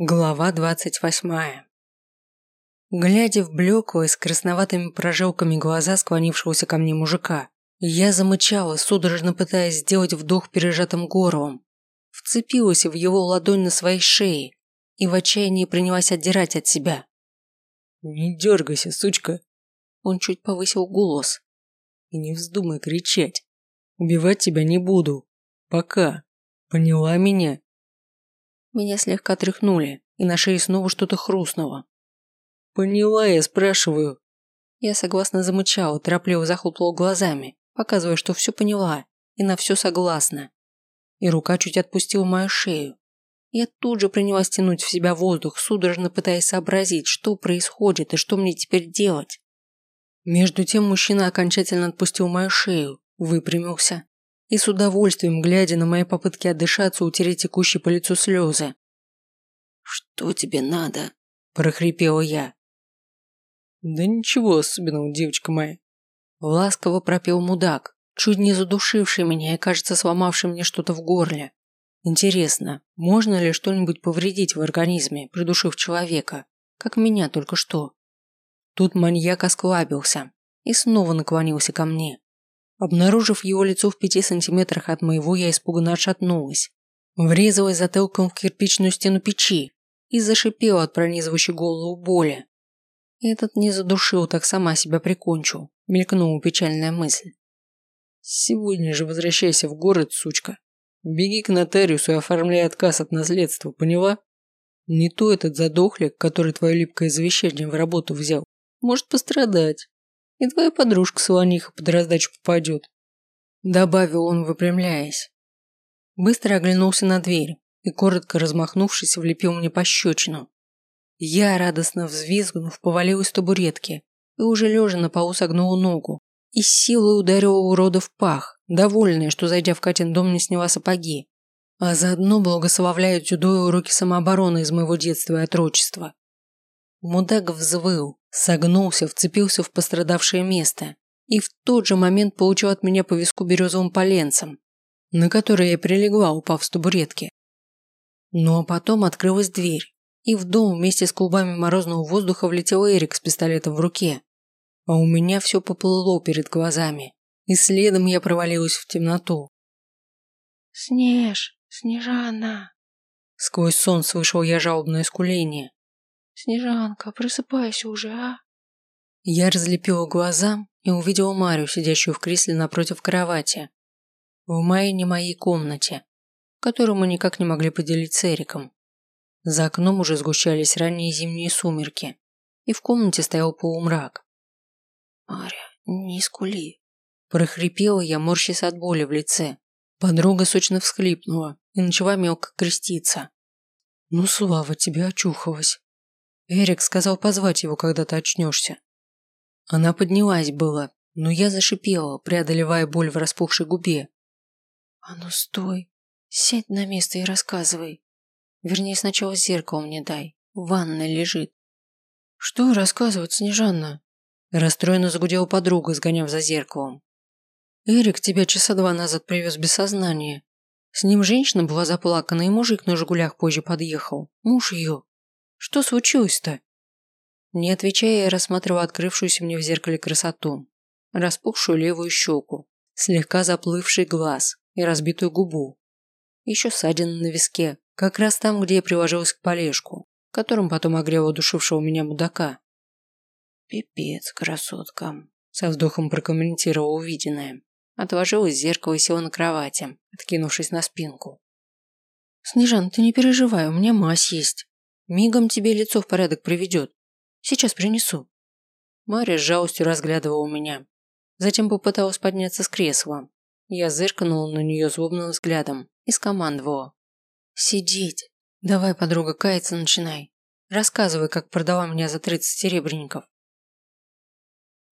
Глава двадцать восьмая. Глядя в блеклые с красноватыми прожилками глаза склонившегося ко мне мужика, я замычала, судорожно пытаясь сделать вдох пережатым горлом. Вцепилась в его ладонь на своей шее и в отчаянии принялась отдирать от себя. «Не дергайся, сучка!» Он чуть повысил голос. «И не вздумай кричать. Убивать тебя не буду. Пока. Поняла меня?» Меня слегка тряхнули, и на шее снова что-то хрустнуло. «Поняла, я спрашиваю». Я согласно замычала, торопливо захлопала глазами, показывая, что все поняла и на все согласна. И рука чуть отпустила мою шею. Я тут же принялась тянуть в себя воздух, судорожно пытаясь сообразить, что происходит и что мне теперь делать. Между тем мужчина окончательно отпустил мою шею, выпрямился и с удовольствием, глядя на мои попытки отдышаться, утереть текущие по лицу слезы. «Что тебе надо?» – прохрипела я. «Да ничего особенного, девочка моя». Ласково пропел мудак, чуть не задушивший меня и, кажется, сломавший мне что-то в горле. Интересно, можно ли что-нибудь повредить в организме, придушив человека, как меня только что? Тут маньяк осклабился и снова наклонился ко мне. Обнаружив его лицо в пяти сантиметрах от моего, я испуганно отшатнулась. Врезалась затылком в кирпичную стену печи и зашипела от пронизывающей голову боли. Этот не задушил, так сама себя прикончу, мелькнула печальная мысль. Сегодня же возвращайся в город, сучка. Беги к нотариусу и оформляй отказ от наследства, поняла? Не то этот задохлик, который твое липкое завещание в работу взял, может пострадать и твоя подружка Солониха под раздачу попадет», добавил он, выпрямляясь. Быстро оглянулся на дверь и, коротко размахнувшись, влепил мне пощечину. Я, радостно взвизгнув, повалилась с табуретки и уже лежа на полу согнула ногу и силой ударила урода в пах, довольная, что, зайдя в Катин дом, не сняла сапоги, а заодно благословляя дзюдо и уроки самообороны из моего детства и отрочества. Мудак взвыл, Согнулся, вцепился в пострадавшее место и в тот же момент получил от меня по виску березовым поленцем, на которое я прилегла, упав с табуретки. Ну а потом открылась дверь, и в дом вместе с клубами морозного воздуха влетел Эрик с пистолетом в руке. А у меня все поплыло перед глазами, и следом я провалилась в темноту. «Снеж, Снежана!» Сквозь сон слышал я жалобное скуление. «Снежанка, просыпайся уже, а?» Я разлепила глаза и увидела Марию, сидящую в кресле напротив кровати. В моей не моей комнате, которую мы никак не могли поделить с Эриком. За окном уже сгущались ранние зимние сумерки, и в комнате стоял полумрак. «Маря, не скули!» Прохрипела я, морщась от боли в лице. Подруга сочно всхлипнула и начала мелко креститься. «Ну, Слава, тебе очухалась!» Эрик сказал позвать его, когда ты очнешься. Она поднялась было, но я зашипела, преодолевая боль в распухшей губе. А ну стой, сядь на место и рассказывай. Вернее, сначала зеркало мне дай, в ванной лежит. Что рассказывать, Снежанна? Расстроенно загудела подруга, сгоняв за зеркалом. Эрик тебя часа два назад привез без сознания. С ним женщина была заплакана, и мужик на «Жигулях» позже подъехал. Муж ее. Что случилось-то?» Не отвечая, я рассматривала открывшуюся мне в зеркале красоту. Распухшую левую щеку, слегка заплывший глаз и разбитую губу. Еще ссадина на виске, как раз там, где я приложилась к полежку, которым потом огрела душившего меня мудака. «Пипец, красотка», – со вздохом прокомментировала увиденное. Отложила зеркало и села на кровати, откинувшись на спинку. «Снежан, ты не переживай, у меня мазь есть. Мигом тебе лицо в порядок приведет. Сейчас принесу. Мария с жалостью разглядывала меня. Затем попыталась подняться с кресла. Я зыркнула на нее злобным взглядом и скомандовала. «Сидеть. Давай, подруга, каяться начинай. Рассказывай, как продала меня за тридцать серебряников».